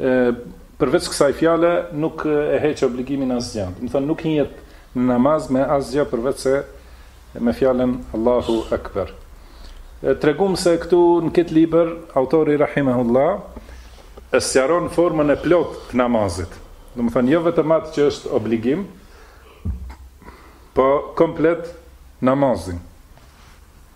E, përveç kësaj fjale, nuk e heqë obligimin asgjë. Domethënë, nuk hyhet në namaz me asgjë përveç se me fjalën Allahu Ekber. Treguam se këtu në këtë libër, autori Rahimehullah, e sqaron formën e plot të namazit. Domethënë, jo vetëm atë që është obligim, po komplet namazin.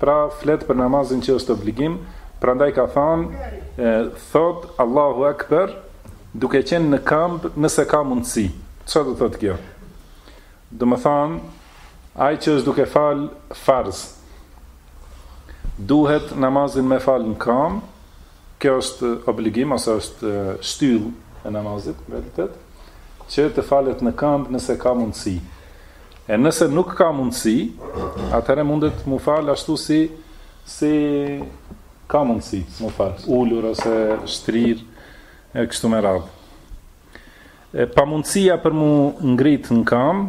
Pra flet për namazin që është obligim, prandaj ka thënë, thotë Allahu Akbar, duke qenë në këmbë nëse ka mundësi. Ça do të thotë kjo? Domethënë ai që është duke fal farz duhet namazin me fal në këmbë, Kjo është obligim ose është shtyllë e namazit, në realitet, që të falet në këmbë nëse ka mundësi. E nëse nuk ka mundësi, atëherë mundet mu falë ashtu si, si ka mundësi mu falë, ulur ose shtrir e kështu me radhë. E pamundësia për mu ngritë në këmbë,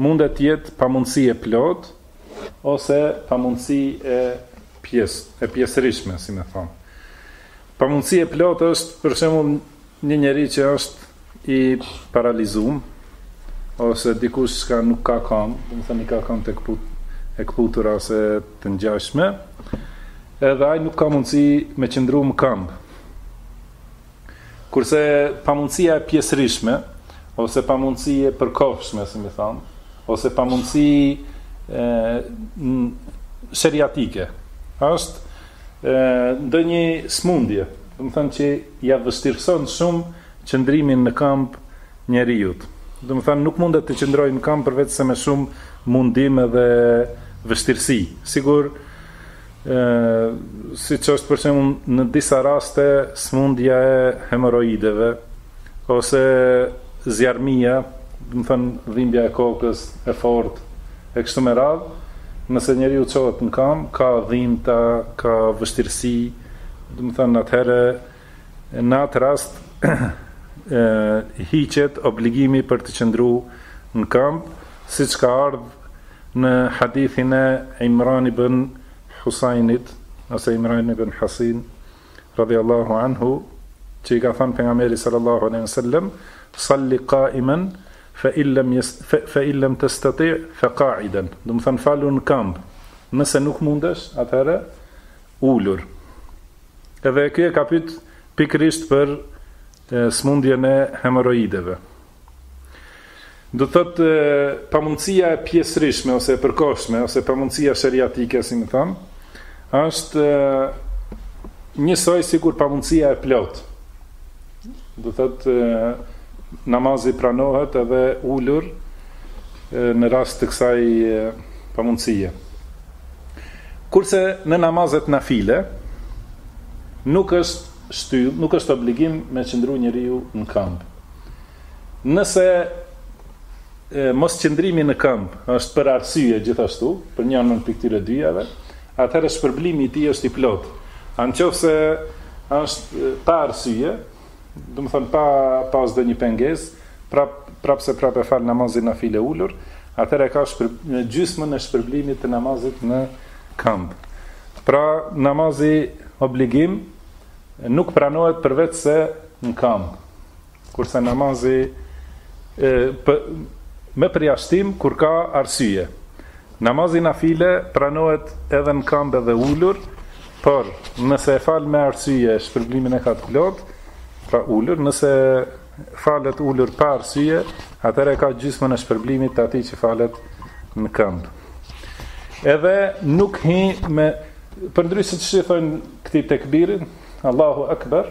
Mundet të jetë pamundësi e plotë ose pamundësi e pjesë, e pjesërishme, si me thënë. Pamundësi e plotë është, për shembull, një njeri që është i paralizum, ose dikush që ka nuk ka kam, domethënë i ka kam të këput, të këputura ose të ngjashme, edhe ai nuk ka mundësi me qëndru në kambë. Kurse pamundësia e pjesërishme, ose pamundësi e përkohshme, si me i thanë, ose pamundësi sheriatike, është ndonjë smundje, domethënë që ia vështirëson shumë qëndrimin në kambë njeriut. Domethënë nuk mundet të qëndrojë në kambë përveç se me shumë mundim edhe vështirësi. Sigur, siç është për shembull në disa raste sëmundja e hemoroideve ose zjarrmia, domethënë dhimbja e kokës e fortë e kështu me radhë, nëse njeriu çohet në këmbë, ka dhimbta, ka vështirësi, domethënë atëherë Në atë rast hiqet obligimi për të qëndru në këmbë, siç ka ardhë në hadithin e Imran ibn Husajnit, ose Imran ibn Hasin, radhiyallahu anhu, që i ka thënë pejgamberi sallallahu alaihi wasallam, "Salli qa'iman fa in lam fa in lam tastati' fa qa'idan." Domethënë falu në këmbë. Nëse nuk mundesh, atëherë ulur. Edhe kjo e ka pyet pikërisht për sëmundjen e hemoroideve. Do të thotë pamundësia e pjesërishme ose e përkohshme ose pamundësia sheriatike, si me i thanë, është njësoj sikur pamundësia e plot. Do thotë namazi pranohet edhe ulur në rast të kësaj pamundësie. Kurse në namazet nafile nuk është shtyllë, nuk është obligim me qëndru njeriu në kamb. Nëse mosqëndrimi në kamb është për arsye gjithashtu, për njanën prej këtyre dyjave, atëherë shpërblimi i tij është i plotë. A në qoftë se është pa arsye, Domethënë pa pa as ndonjë pengesë, prap prap se prap e fal namazin nafile ulur, atëherë e ka gjysmën e shpërblimit të namazit në kamb. Pra namazi obligim nuk pranohet përveçse në kamb. Kurse namazi e, për, me përjashtim kur ka arsye. Namazi nafile pranohet edhe në kamb edhe ulur, por nëse e fal me arsye, shpërblimin e ka të plotë, pra ulur, nëse falet ulur pa arsye, atëherë e ka gjysmën e shpërblimit të atij që falet në kamb. Edhe nuk hi me përndryshe ç'i thonë këtij tekbirin, Allahu Akbar,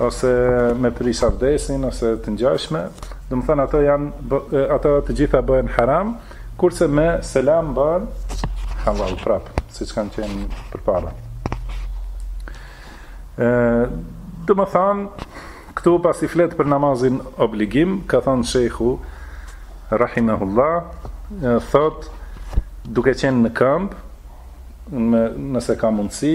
ose me prisha abdesin ose të ngjashme, domethënë ato janë ato të gjitha bëhen haram, kurse me selam bëhen halal prap, siç kanë qenë përpara. Ë domethënë këtu pasi flet për namazin obligim, ka thënë shehu rahimahullah, thot duke qenë në kamb, nëse ka mundësi,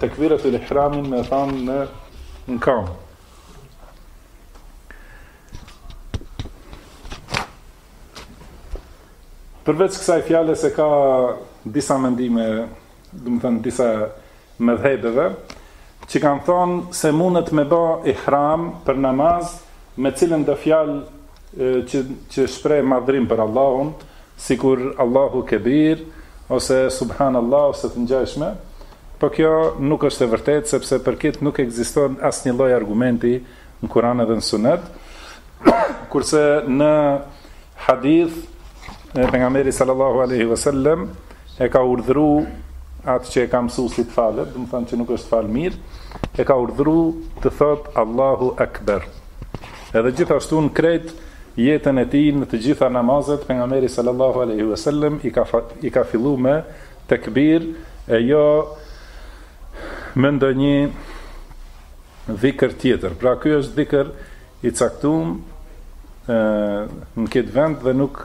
Tekbiratul ihramin me thanë në në kam. Përveç kësaj fjale se ka disa mendime, domethanë disa medhebeve, që kanë thonë se mundet me ba ihram për namaz me cilëndo fjalë që që shpreh madhrim për Allahun, sikur Allahu Kebir ose Subhanallah ose të ngjajshme, po kjo nuk është e vërtetë sepse për këtë nuk ekziston asnjë lloj argumenti në Kur'an edhe në Sunet, kurse në hadithe të pejgamberit sallallahu alaihi wasallam e ka urdhëru atë që e ka mësu si të falet, domethënë që nuk është falë mirë, e ka urdhëru të thotë Allahu Ekber. Edhe gjithashtu në krejt jetën e tij në të gjitha namazet, Pejgamberi sallallahu aleyhi ve sellem, i ka, i ka fillu me tekbir, e jo me ndonjë dhikër tjetër. Pra ky është dhikër i caktu në këtë vend dhe nuk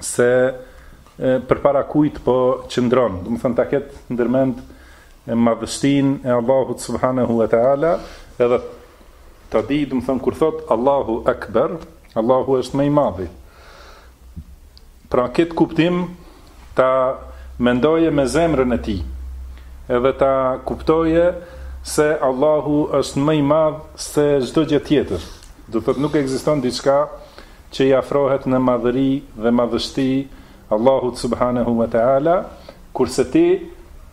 se përpara kujt po qëndron, domethënë ta ketë ndërmend madhështinë e Allahut subhanahu wa ta'ala, edhe ta dijë, domethënë, kur thotë Allahu akbar, Allahu është më i madhi. Pra këtë kuptim, ta mendoje me zemrën e tij edhe ta kuptoje se Allahu është më i madh se çdo gjë tjetër. Do thotë nuk ekziston diçka që i afrohet në madhëri dhe madhështi Allahut subhanahu wa taala, kurse ti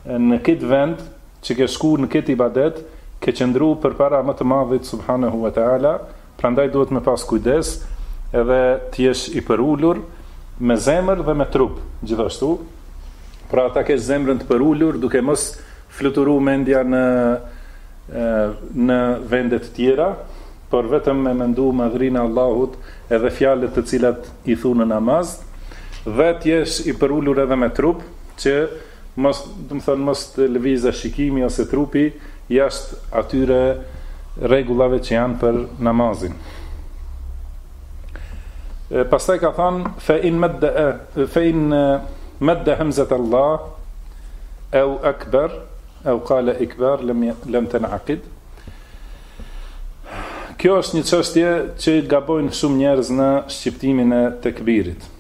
në këtë vend që ke shku në këtë ibadet, ke qëndru përpara më të madhit subhanahu wa ta'ala, Prandaj duhet me pas kujdes edhe të jesh i përulur me zemër dhe me trup gjithashtu, pra ta kesh zemrën të përulur duke mos fluturu mendja në në vende të tjera, por vetëm me mendu madhërinë e Allahut edhe fjalët të cilat i thu në namaz, dhe të jesh i përulur edhe me trup që Mos, domethënë mos të lëvizë shikimi ose trupi jashtë atyre rregullave që janë për namazin. E, pastaj ka thënë fa in madda fa in madda hamzat Allah au akbar au qala ikbar lam tanaqid. Kjo është një çështje që gabojnë shumë njerëz në shqiptimin e tekbirit.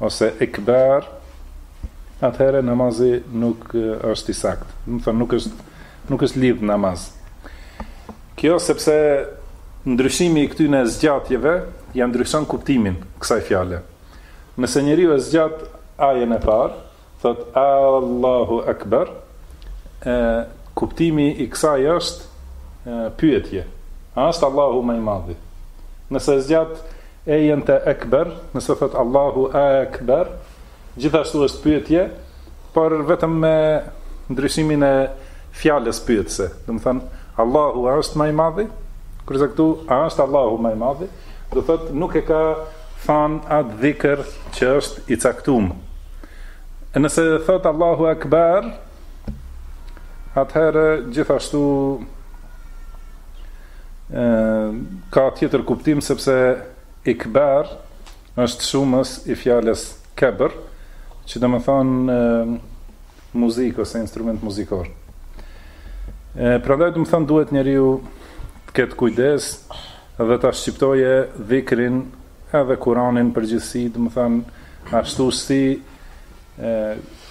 ose ikbar, atëherë namazi nuk është i saktë. Domethënë nuk është nuk është lidh namaz. Kjo sepse ndryshimi i këtyre zgjatjeve ja ndryshon kuptimin kësaj fjale. Nëse njeriu e zgjat ajën e parë, Thotë Allahu Ekber e kuptimi i kësaj është pyetje a është Allahu ma i madhi nëse zgjat ejen te Ekber nëse thotë Allahu Ekber gjithashtu është pyetje por vetëm me ndryshimin e fjalës pyetëse domethënë Allahu a është ma i madhi kurse këtu a është Allahu ma i madhi Do thotë nuk e ka thanë atë dhikër që është i caktum. E nëse thotë Allahu Akbar, atëherë gjithashtu e, ka tjetër kuptim, sepse ekbar është shumës i fjalës kebër, që domethënë muzikë ose instrument muzikor. E, prandaj domethënë duhet njeriu të ketë kujdes dhe ta shqiptoje dhikrin edhe kuranin përgjithësi, domethënë ashtu si e,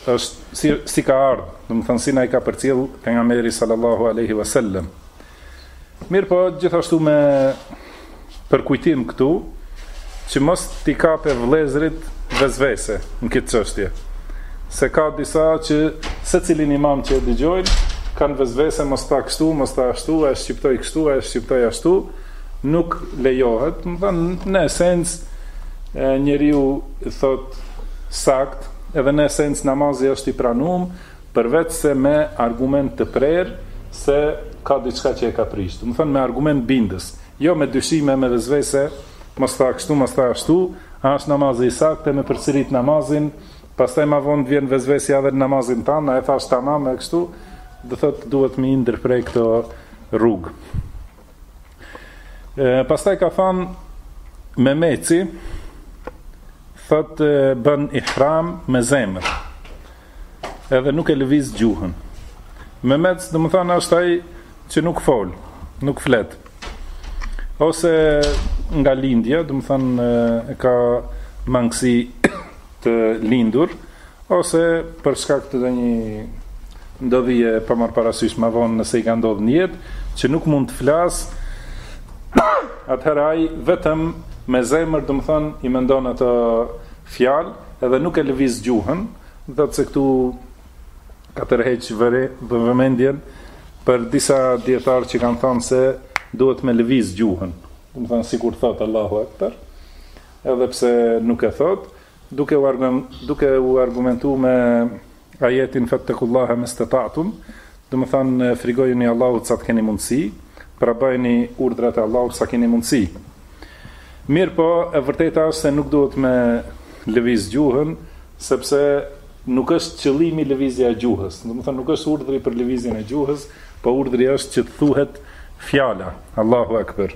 është, si, si ka ardhë, domethënë si na i ka përcjell pejgamberi sallallahu alejhi ve selem. Mirëpo, gjithashtu me përkujtim këtu, që mos t'i kape vllezrit vesvese në këtë çështje. Se ka disa që secilin imam që e dëgjojnë, kanë vesvese mos tha kështu, mos tha ashtu, e shqiptoi kështu, e shqiptoi ashtu, nuk lejohet. Domethënë, në esencë, njeriu thotë saktë, edhe në esencë namazi është i pranum, Përveçse me argument të prerë se ka diçka që e ka prishë. Domethënë me argument bindës. Jo me dyshime e me vesvese mos tha kështu, mos tha ashtu, a është namazi i saktë e me përsërit namazin, pastaj ma vonë të vjen vesvesja edhe në namazin tënd, a e thashë tamam e kështu, do thotë duhet me i ndërpre këto rrugë. Pastaj ka thënë memeci thot bën ihram me zemër. Edhe nuk e lëviz gjuhën. Memec, domethënë është ai që nuk fol, nuk flet. Ose nga lindja, domethënë e ka mangësi të lindur ose për shkak të ndonjë ndodhie pa marrë parasysh më vonë nëse i ka ndodhur në jetë që nuk mund të flasë atëherë ai vetëm me zemër domethënë i mendon ato fjalë edhe nuk e lëviz gjuhën do të thotë se këtu ka tërheq vëre vëmendjen për disa dijetarë që kanë thënë se duhet me lëviz gjuhën do të thotë sikur thot Allahu Akbar edhe pse nuk e thotë, duke u duke u argumentuar me ajetin fettekullahe mastata'tum, domethënë frikojuni Allahut sa të keni mundësi, pra bëjeni urdhrat e Allahut sa keni mundësi. Mirëpo, e vërteta është se nuk duhet me lëviz gjuhën, sepse nuk është qëllimi lëvizja e gjuhës. Domethënë nuk është urdhri për lëvizjen e gjuhës, po urdhri është që të thuhet fjala Allahu Akbar.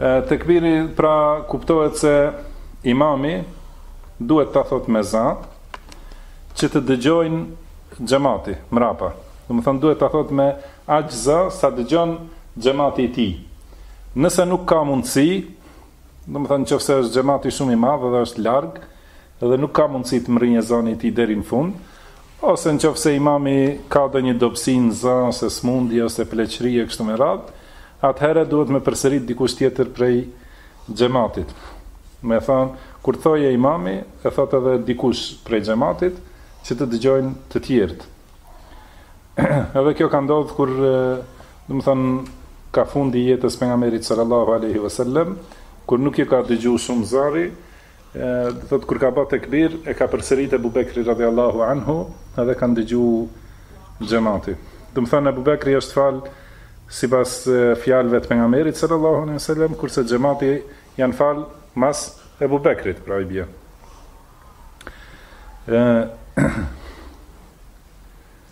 Tekbiri pra kuptohet se imami duhet ta thot me za që të dëgjojnë xhemati mrapa. Domethënë duhet ta thot me aq za sa dëgjon xhemati i tij. Nëse nuk ka mundësi, domethënë qoftë se është xhemati shumë i madhë dhe është larg, dhe nuk ka mundësi të mrrijë zani i tij deri në fund, Ose në qoftë se imami ka ndonjë dobësi në za ose smundje ose pleqëri e kështu me radhë, atëherë duhet me përsërit dikush tjetër prej xhematit. Domethënë, kur thotë imami, e thot edhe dikush prej xhematit, që të dëgjojnë të tjerët. edhe kjo ka ndodhë kur, domethënë, ka fundi jetës pejgamberit sallallahu aleyhi vësallem, kur nuk i ka dëgju shumë zani, Thotë, kur ka ba tekbir, e ka përsërit Ebu Bekri radhjallahu anhu edhe kanë dëgju xhemati. Domethënë Ebu Bekri është fal sipas fjalëve të pejgamberit sallallahu alaihi wasallam, kurse xhemati janë fal mas Ebu Bekrit, pra i bie.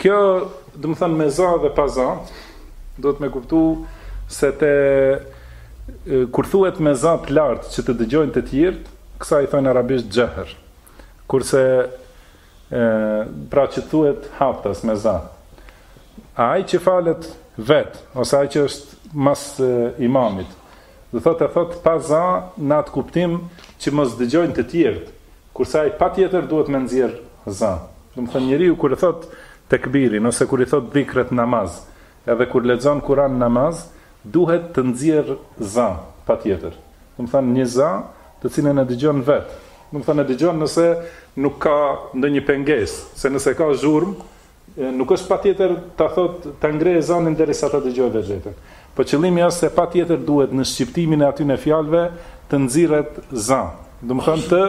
Kjo, domethënë me za dhe pa za, duhet me kuptu se te kur thuhet me za të lartë që të dëgjojnë të tjerët, kësaj i thonë arabisht xehr. Kurse ë pra që thuhet haftas me za. A ai që falet vet ose ai që është mas imamit, do thotë e thotë pa za në atë kuptim që mos dëgjojnë të tjerët. Kurse ai patjetër duhet me nxjerr za. Domethënë njeriu kur e thotë tekbirin ose kur i thotë dhikret n'namaz, edhe kur lexon Kur'an n'namaz, duhet të nxjerrë za, patjetër. Domethënë një za të cilën e dëgjon vetë. Domethënë e dëgjon nëse nuk ka ndonjë pengesë, se nëse ka zhurmë, Nuk është patjetër ta thot ta ngrejë zanin derisa ta dëgjojë vetveten. Po qëllimi është se patjetër duhet në shqiptimin e atyne fjalëve të nxirret za, domethënë të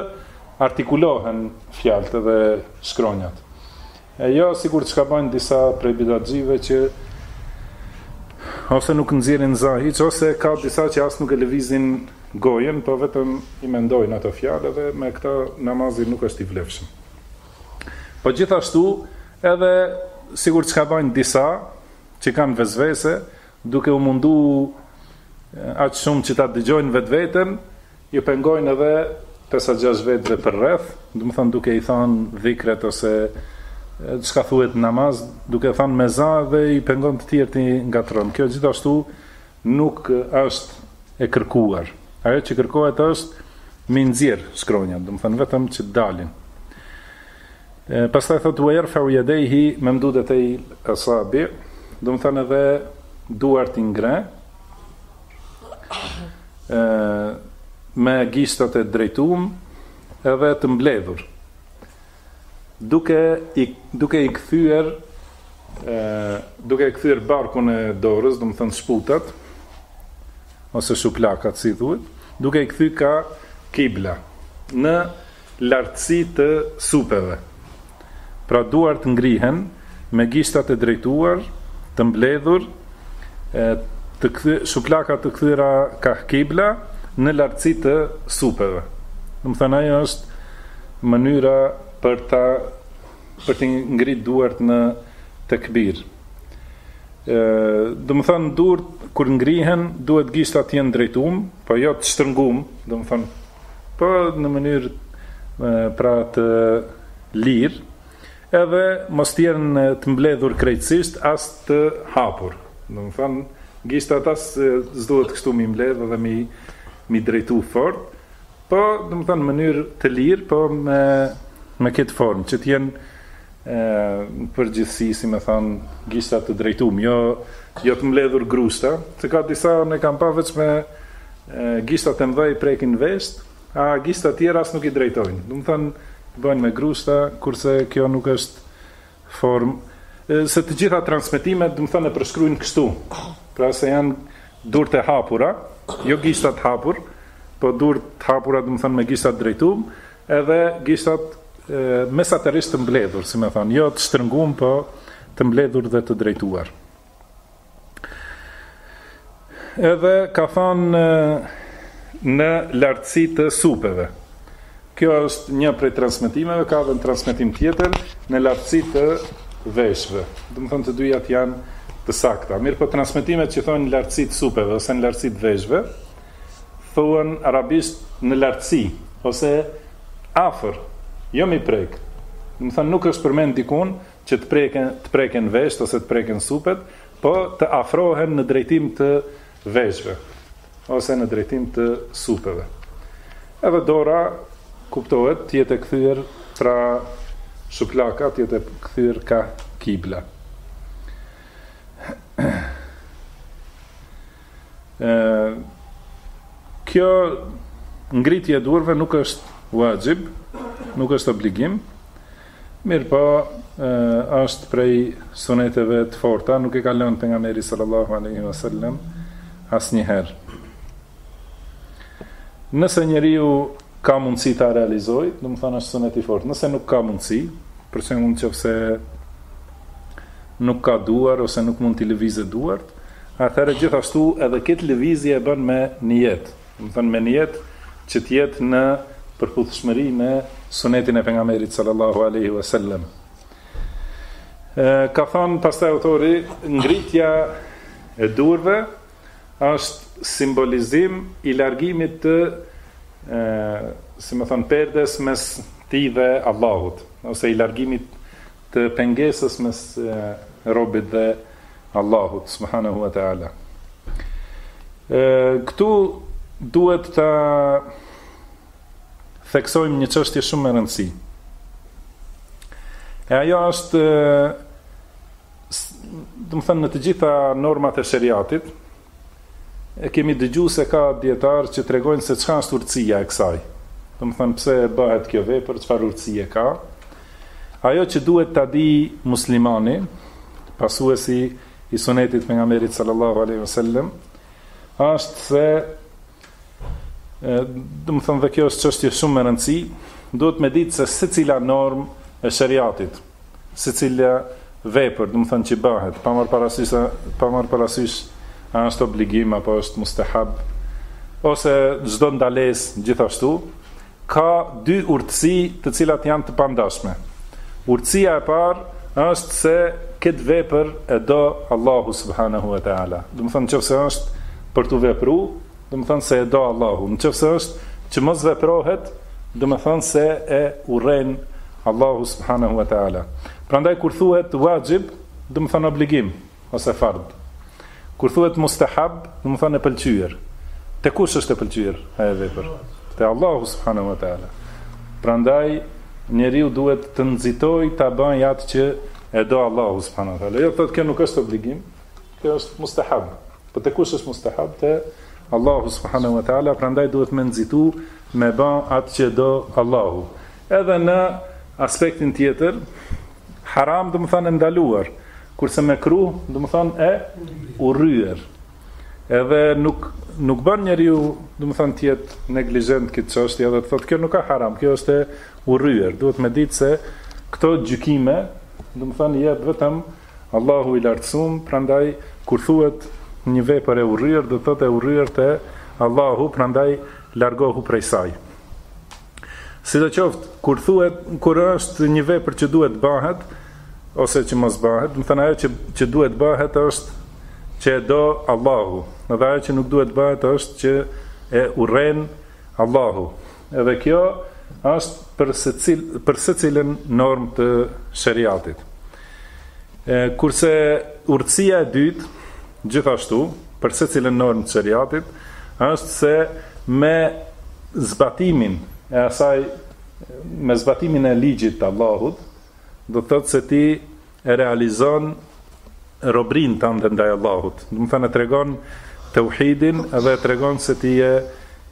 artikulohen fjalët dhe shkronjat. E jo sikur çka bëjnë disa prej bidatxhive që ose nuk nxjerrin za hiç ose ka disa që as nuk e lëvizin gojën, po vetëm i mendojnë ato fjalë dhe me këtë namazi nuk është i vlefshëm. Po gjithashtu, edhe sikur çka bëjnë disa që kanë vesvese, duke u mundu aq shumë që ta dëgjojnë vetveten, ju pengojnë edhe 5-6 vetëve përrreth, domethënë duke i thënë dhikret ose çka thuhet n'namaz, duke thënë me za dhe i pengon të tjerët, i ngatërron. Kjo gjithashtu Nuk është e kërkuar. Ajo që kërkohet është m'i nxjerr shkronjat, domethënë vetëm që të dalin. E, pastaj thotë wa yarfa'u yadayhi mamdudatay asabi, domethënë edhe duart i ngre, me gishtat e drejtum edhe të mbledhur. Duke i duke i kthyer ë duke e kthyer barkun e dorës, domethënë shputat ose shuplakat si i thuhet, duke i kthy ka kibla në lartësi të supeve. Pra duart ngrihen me gishtat e drejtuar, të mbledhur, të kthy, shuplaka të kthyera ka kibla në lartësi të supeve. Domethënë, ajo është mënyra për ta për t'i ngrit duart në tekbir. Domethënë, duart, kur ngrihen, duhet gishtat të jenë të drejtum, po jo të shtërngum, domethënë, po në mënyrë pra të lirë, Edhe mos të jenë të mbledhur krejtësisht as të hapur. Domethënë, gishtat as s'duhet kështu m'i mbledh dhe m'i m'i drejtu fort, po domethënë në mënyrë të lirë, po me me këtë formë, që të jenë në përgjithësi, si me thënë, gishta të drejtum, jo jo të mbledhur grushta, se ka disa ne kam pa veç me gishtat e mëdha i prekin veshët, A gishtat tjera as nuk i drejtojnë. Domethënë bëjnë me grushta, kurse kjo nuk është formë, se të gjitha transmetimet domethënë e përshkruajnë kështu. Pra se janë duart e hapura, jo gishtat të hapur, po duart të hapura domethënë me gishta të drejtum, edhe gishtat mesatarisht të mbledhur, si me thënë, jo të shtërngum, po të mbledhur dhe të drejtuar. Edhe ka thënë në lartësi të supeve. Kjo është një prej transmetimeve, ka edhe një transmetim tjetër në lartësi të veshëve. Domethënë të dyja janë të sakta. Mirëpo transmetimet që thonë në lartësi të supeve ose në lartësi të veshëve, thuhen arabisht në lartësi ose afër, jo m'i prek. Domethënë nuk është përmend dikun, që të preken të preken veshët ose të preken supet, po të afrohen në drejtim të veshëve ose në drejtim të supeve. Edhe dora kuptohet të jetë e kthyer pra shuplaka të jetë e kthyer ka kibla. Ë kjo ngritje e duarve nuk është vaxhib, nuk është obligim, Mirëpo, është prej suneteve të forta, nuk e ka lënë pejgamberi sallallahu alaihi wasallam asnjëherë. Nëse njeriu ka mundësi ta realizojë, domethënë është sunet i fortë. Nëse nuk ka mundësi, për shembull qoftë se nuk ka duar ose nuk mund t'i lëvizë duart, atëherë gjithashtu edhe këtë lëvizje e bën me nijet. Domethënë me nijet që të jetë në përputhshmëri me Sunetin e Pejgamberit sallallahu alaihi wasallam. Ka thënë pastaj autori, ngritja e durve është simbolizim i largimit të ë si më thon perdes mes tij dhe Allahut ose i largimit të pengesës mes robit dhe Allahut subhanahu wa taala. Këtu duhet të theksojmë një çështje shumë me rëndësi. E ajo është domethënë në të gjitha normat e sheriatit, E kemi dëgju se ka dijetarë që tregojnë se çka është urtësia e kësaj, domethënë pse bëhet kjo vepër, çfarë urtësie ka. Ajo që duhet ta dijë muslimani, pasuesi i sunetit të pejgamberit sallallahu alejhi wasallam, është se domethënë dhe kjo është çështje shumë me rëndësi, duhet me ditë se secila normë e sheriatit, secila vepër, domethënë që bëhet, pa marr parasysh, pa marr parasysh a është obligim apo është mustahab ose çdo ndalesë gjithashtu, Ka dy urtësi të cilat janë të pandashme. Urtësia e parë është se këtë vepër e do Allahu subhanehu ve teala. Domethënë në qoftë se është për t'u vepru, domethënë se e do Allahu. Në qoftë se është që mos veprohet, domethënë se e urren Allahu subhanehu ve teala. Prandaj kur thuhet vaxhib, domethënë obligim. ose farz. Kur thuhet mustahab, domethënë e pëlqyer. Te kush është e pëlqyer ajo vepër? Te Allahu subhanahu wa taala. Prandaj njeriu duhet të nxitojë ta bëjë atë që e do Allahu subhanahu wa taala. Jo thotë kjo nuk është obligim, kjo është mustahab. Po te kush është mustahab? Te Allahu subhanahu wa taala, prandaj duhet me nxitu me bë atë që do Allahu. Edhe në aspektin tjetër, Haram domethënë e ndaluar, kurse mekruh domethënë e urryer. Edhe nuk nuk bën njeriu, domethënë të jetë neglizhent në këtë çështje, edhe të thotë kjo nuk ka haram, kjo është e urryer. Duhet me ditë se këto gjykime, domethënë i jep vetëm Allahu i lartësum, prandaj kur thuhet një vepër e urryer, do të thotë e urryer te Allahu, prandaj largohu prej saj. Sidoqoftë, kur thuhet, kur është një vepër që duhet të bëhet ose që mos bëhet, domethënë ajo që që duhet të bëhet është që e do Allahu, dhe ajo që nuk duhet të bëhet është që e urren Allahu. Edhe kjo është për secil për secilën normë të sheriatit. Kurse urtësia e dytë Gjithashtu, për secilën normë të sheriatit është se me zbatimin e asaj, me zbatimin e ligjit të Allahut, do të thotë se ti e realizon robërinë tënde ndaj Allahut, domethënë e tregon teuhidin dhe e tregon se ti je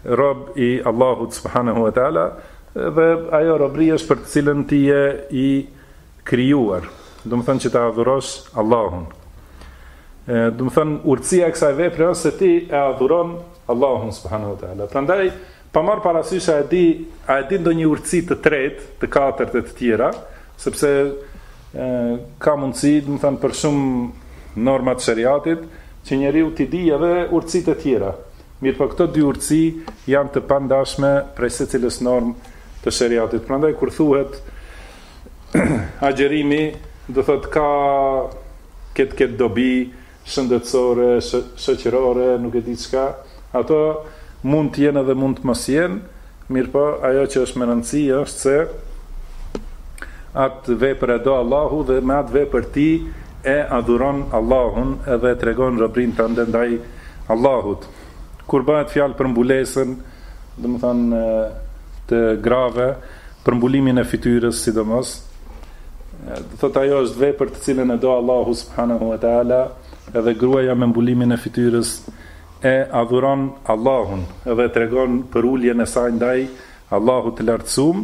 rob i Allahut subhanehu ve teala dhe ajo robëri është për të cilën ti je i krijuar, domethënë që ta adhurosh Allahun. Domethënë urtësia e kësaj vepre është se ti e adhuron Allahun subhanahu wa taala. Prandaj pa marr parasysh a e di a e di ndonjë urtësi të tretë, të katërt e të tjera, sepse ë ka mundësi, domethënë për shumë norma të sheriatit që njeriu t'i di edhe urtësitë e tjera. Mirëpo këto dy urtësi janë të pandashme prej secilës normë të sheriatit. Prandaj kur thuhet Agjërimi do thotë ka këtë këtë dobi shëndetësore, shoqërore, nuk e di çka, ato mund të jenë edhe mund të mos jenë, mirëpo ajo që është me rëndësi është se atë vepër e do Allahu dhe me atë vepër ti e adhuron Allahun edhe e tregon robërinë tënde ndaj Allahut. Kur bëhet fjalë për mbulesën, domethënë të grave për mbulimin e fytyrës sidomos do thotë ajo është vepër të cilën e do Allahu subhanahu wa taala edhe gruaja me mbulimin e fytyrës e adhuron Allahun edhe tregon për uljen e saj ndaj Allahut të lartësum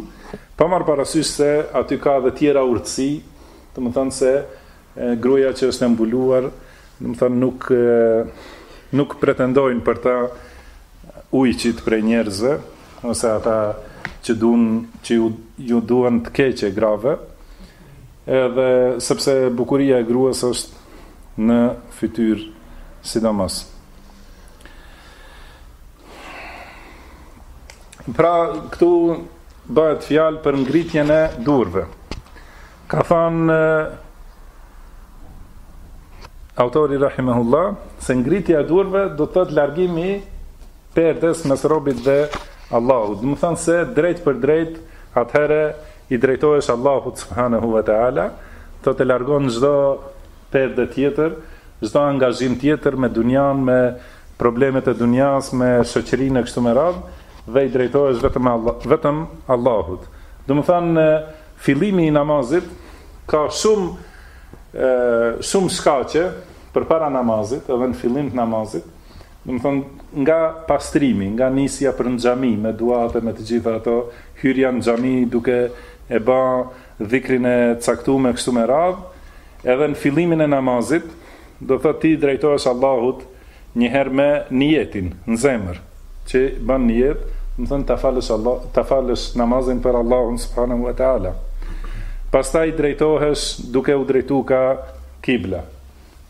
pa marr parasysh se aty ka edhe tjera urtësi domethënë se Gruaja që është e mbuluar, domethënë nuk nuk pretendojnë për ta ujqit prej njerëzve ose ata që duan që ju, ju duan të keqe grave. Edhe sepse bukuria e gruas është në fytyrë sidomos. Pra, këtu bëhet fjalë për ngritjen e durve. Ka thënë autori rahimahullah se ngritja e durve do të thotë largimi i perdes mes robit dhe Allahut. Domethënë se drejt për drejt atëherë i drejtohesh Allahut subhanahu wa taala, domethënë largon çdo perde tjetër, çdo angazhim tjetër me dunjan, me problemet e dunjas, me shoqërinë e kështu me radhë dhe i drejtohesh vetëm Allah, vetëm Allahut. Do të thonë Fillimi i namazit ka shumë shumë shkaqe përpara namazit, edhe në fillim të namazit, domethënë nga pastrimi, nga nisja për në xhami me duatë me të gjitha ato, hyrja në xhami duke e bë dhikrin e caktuar e kështu me radhë, edhe në fillimin e namazit, do thotë ti drejtohesh Allahut, Një herë me nijetin në zemër që bën nijet, domethënë ta falësh Allah, ta falësh namazin për Allahun subhanahu wa taala. Pastaj drejtohesh duke u drejtuar ka kibla.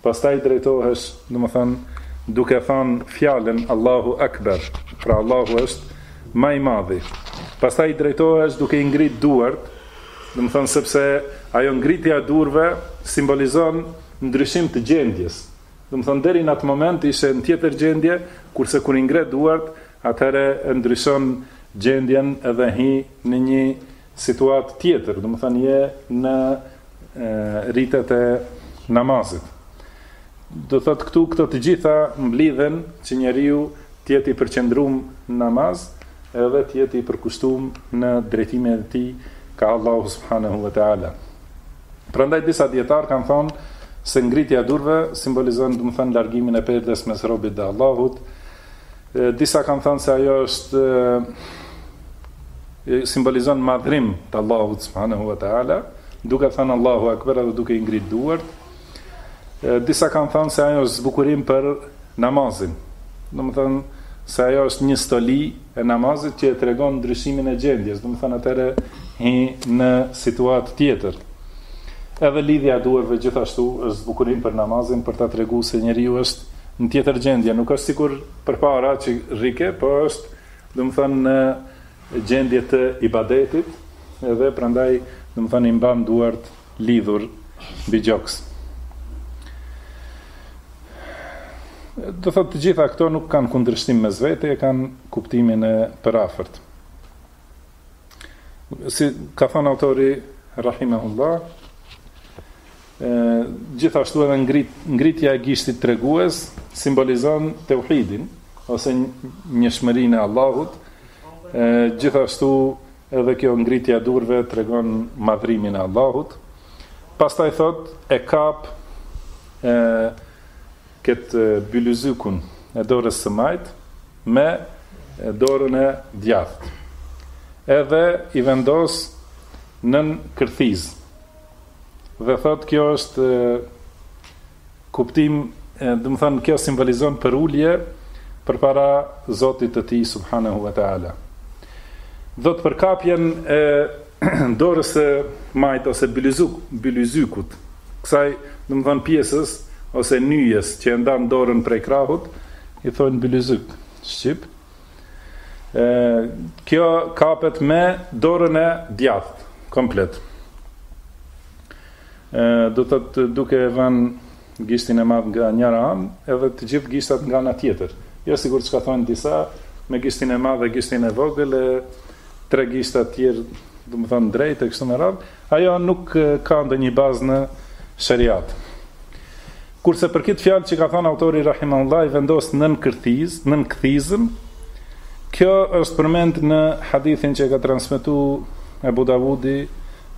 Pastaj drejtohesh, domethënë duke thënë fjalën Allahu Akbar, pra Allahu është më i madhi. Pastaj drejtohesh duke i ngrit duart, domethënë sepse ajo ngritja e durve simbolizon ndryshim të gjendjes. Domethënë deri në atë moment ishe në tjetër gjendje, kurse kur i ngre duart, atëherë e ndryshon gjendjen dhe hi në një situatë tjetër, domethënë je në ritet e namazit. Do të thotë këtu këto të gjitha mblidhen që njeriu të jetë i përqendruar në namaz edhe të jetë i përkushtuar në drejtimin e tij ka Allahu subhanehu ve teala. Prandaj disa dijetarë kanë thënë se ngritja e durve simbolizon domethënë largimin e perdes mes robit dhe Allahut. Disa kanë thënë se ajo është simbolizon madhrim të Allahut subhanahu wa taala, duke thënë Allahu akbar dhe duke i ngrit duart. Disa kanë thënë se ajo është zbukurim për namazin. Domethënë se ajo është një stoli e namazit që e tregon ndryshimin e gjendjes, domethënë atëherë hi në situatë tjetër. Edhe lidhja e duarve gjithashtu është zbukurim për namazin për ta treguar se njeriu është në tjetër gjendje, nuk është sikur përpara që rrike, po është domethënë në gjendje të ibadetit dhe prandaj domethënë i mban duart lidhur mbi gjoks. Do thotë të gjitha këto nuk kanë kundërshtim mes vete, e kanë kuptimin e përafërt. Si ka thënë autori rahimahullah, ë gjithashtu edhe ngrit ngritja e gishtit tregues simbolizon tauhidin ose njëshmërinë e Allahut, ë gjithashtu Edhe kjo ngritja e durve tregon madhrimin e Allahut. Pastaj thot e kap ë kët bylyzykun e dorës së majtë me dorën e djathtë. Edhe i vendos nën kërthizë. Dhe thot kjo është Kuptim, Domethënë kjo simbolizon për ulje përpara Zotit të tij subhanahu wa ta'ala. Thot për kapjen e dorës së majtë ose bylyzuk, bylyzykut, kësaj domethënë pjesës ose nyjes që e ndan dorën prej krahut, i thonë bylyzyk shqip. Ë kjo kapet me dorën e djathtë komplet. Do të thotë duke e vënë gishtin e madh nga njëra anë edhe të gjithë gishtat nga ana tjetër, jo sikur çka thonë disa me gishtin e madh e gishtin e vogël e tre gishta të tjerë domethënë drejt e kështu me radhë, ajo nuk ka ndonjë bazë në sheriat. Kurse për këtë fjalë që ka thënë autori rahimahullah i vendos nën kërthiz, nën kthiz, kjo është përmend në hadithin që e ka transmetuar Ebu Davudi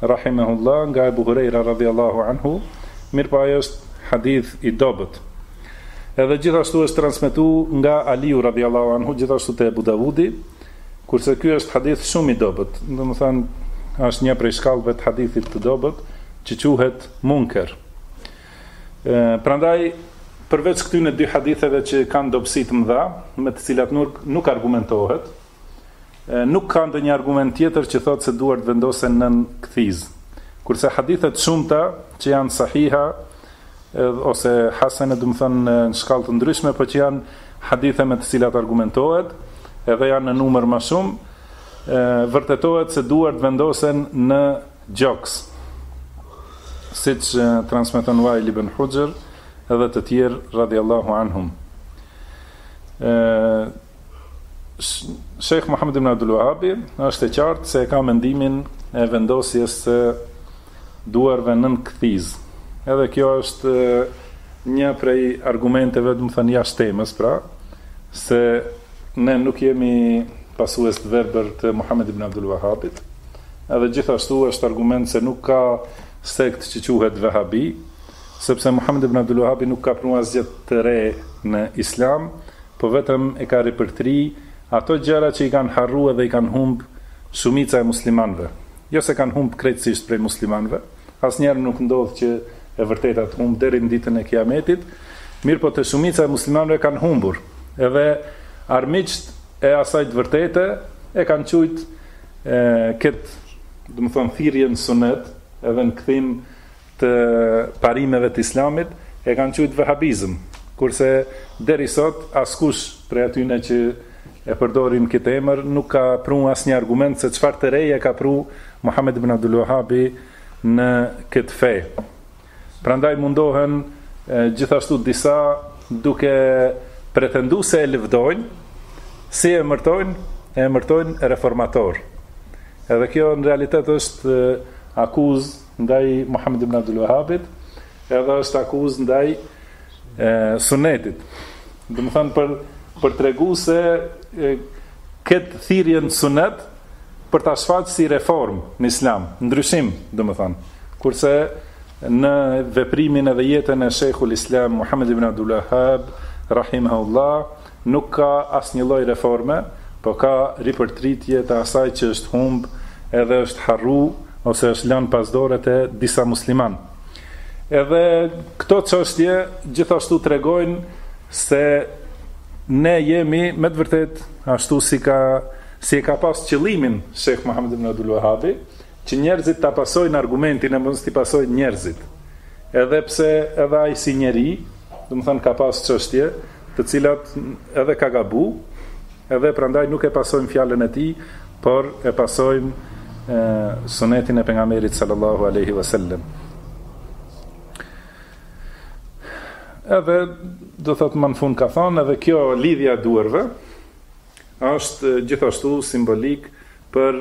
rahimahullah nga Ebu Hurajra radhiyallahu anhu, mirëpo ai është hadith i dobët. Edhe gjithashtu është transmetu nga Aliu radhiyallahu anhu gjithashtu te Ebu Davudi, kurse ky është hadith shumë i dobët. Domethënë është një prej shkallëve të hadithit të dobët që quhet munker. Prandaj, përveç këtyne dy haditheve që kanë dobësi të mëdha, me të cilat nuk nuk argumentohet, nuk ka ndonjë argument tjetër që thotë se duart vendosen nën kthiz. Kurse hadithet shumta që janë sahiha ose hasene, domethënë në shkallë të ndryshme, por që janë hadithe me të cilat argumentohet, edhe janë në numër ma shumë, vërtetohet se duart vendosen në Gjoks. Siç transmeton Wail ibn Hujr edhe të tjerë radhiyallahu anhum. Sheikh Muhammad ibn Abdul Wahhabi është e qartë se e ka mendimin e vendosjes së duarve nën kthiz. Edhe kjo është një prej argumenteve, domethënë jashtë temës, pra se ne nuk jemi pasues të verbër të Muhammad ibn Abdul Wahhabit, Edhe gjithashtu është argument se nuk ka sekt që quhet Vehabi, sepse Muhamed ibn Abdul Wahabi nuk ka pru asgjë të re në Islam, po vetëm i ka ripërtri ato gjëra që i kanë harru edhe i kanë humb shumica e muslimanëve. Jo se kanë humb krejtësisht prej muslimanëve, asnjëherë nuk ndodh që e vërteta të humb deri në ditën e Kijametit, mirëpo te shumica e muslimanëve kanë humbur, edhe armiqtë e asaj të vërtete e kanë qujt e këtë domethonë thirrje në sunet edhe në kthim të parimeve të islamit e kanë quajtur vehabizëm kurse deri sot askush prej atyne që e përdorin këtë emër nuk ka pru asnjë argument se çfarë të reja ka pru Muhammed ibn Abdul Wahhabi në këtë fe Prandaj mundohen gjithashtu disa duke pretendu se e lëvdojnë, si e emërtojnë, e emërtojnë reformator. Edhe kjo në realitet është akuzë ndaj Muhammed ibn Abdul Wahhabit, edhe është akuzë ndaj sunetit. Domethonë për, për tregu se këtë thirrje n'sunet për ta shfaqë si reformë në Islam, ndryshim, domethënë, kurse në veprimin edhe jetën e Shejhul Islam Muhamed ibn Abdul Wahhab rahimehullah nuk ka asnjë lloj reforme, po ka ripërtritje të asaj që është humbë edhe është harru ose është lënë pas dore te disa muslimanë. Edhe këto çështje gjithashtu tregojnë se ne jemi me të vërtetë ashtu si ka si e ka pas qëllimin Sheikh Muhammed ibn Abdul Wahhab, që njerëzit ta pasojnë argumentin e mos t'i pasojnë njerëzit. Edhe pse edhe ai si njeri, domethënë ka pas çështje, të cilat edhe ka gabu, Edhe prandaj nuk e pasojmë fjalën e tij, por e pasojmë sunetin e pejgamberit sallallahu alaihi wasallam. Edhe do thotë më në fund ka thënë edhe kjo lidhja e duarve është gjithashtu simbolikë për